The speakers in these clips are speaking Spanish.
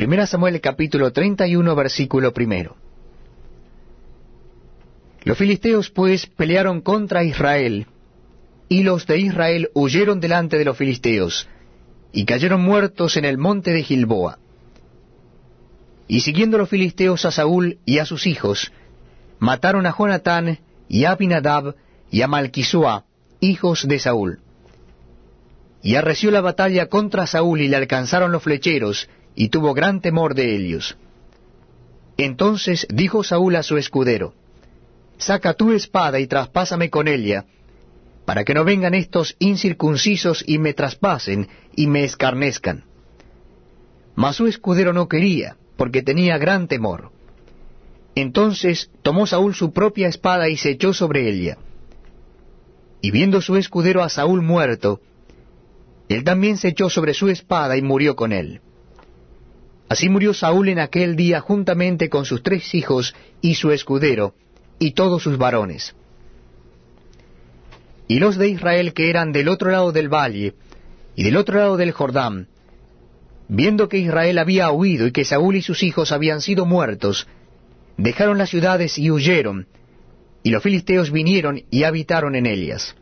Primera Samuel capítulo 31 versículo primero. Los filisteos pues pelearon contra Israel, y los de Israel huyeron delante de los filisteos, y cayeron muertos en el monte de Gilboa. Y siguiendo los filisteos a Saúl y a sus hijos, mataron a Jonatán y a Abinadab y a Malquisua, hijos de Saúl. Y arreció la batalla contra Saúl y le alcanzaron los flecheros, y tuvo gran temor de ellos. Entonces dijo Saúl a su escudero, Saca tu espada y traspásame con ella, para que no vengan estos incircuncisos y me traspasen y me escarnezcan. Mas su escudero no quería, porque tenía gran temor. Entonces tomó Saúl su propia espada y se echó sobre ella. Y viendo su escudero a Saúl muerto, él también se echó sobre su espada y murió con él. Así murió Saúl en aquel día juntamente con sus tres hijos y su escudero, y todos sus varones. Y los de Israel que eran del otro lado del valle, y del otro lado del Jordán, viendo que Israel había huido y que Saúl y sus hijos habían sido muertos, dejaron las ciudades y huyeron, y los filisteos vinieron y habitaron en ellas.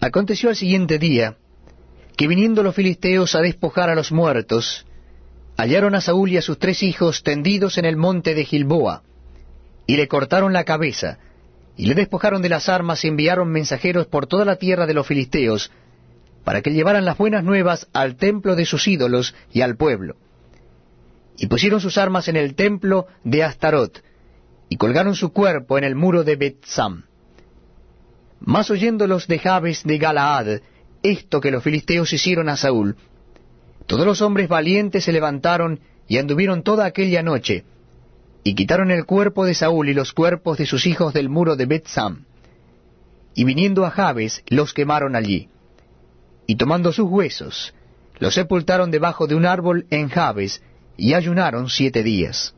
Aconteció al siguiente día, que viniendo los filisteos a despojar a los muertos, hallaron a Saúl y a sus tres hijos tendidos en el monte de Gilboa, y le cortaron la cabeza, y le despojaron de las armas y enviaron mensajeros por toda la tierra de los filisteos, para que llevaran las buenas nuevas al templo de sus ídolos y al pueblo. Y pusieron sus armas en el templo de Astarot, y colgaron su cuerpo en el muro de Betsam. Mas oyendo los de Jabes de Galaad esto que los filisteos hicieron a Saúl, todos los hombres valientes se levantaron y anduvieron toda aquella noche, y quitaron el cuerpo de Saúl y los cuerpos de sus hijos del muro de Betsam, y viniendo a Jabes los quemaron allí, y tomando sus huesos, los sepultaron debajo de un árbol en Jabes, y ayunaron siete días.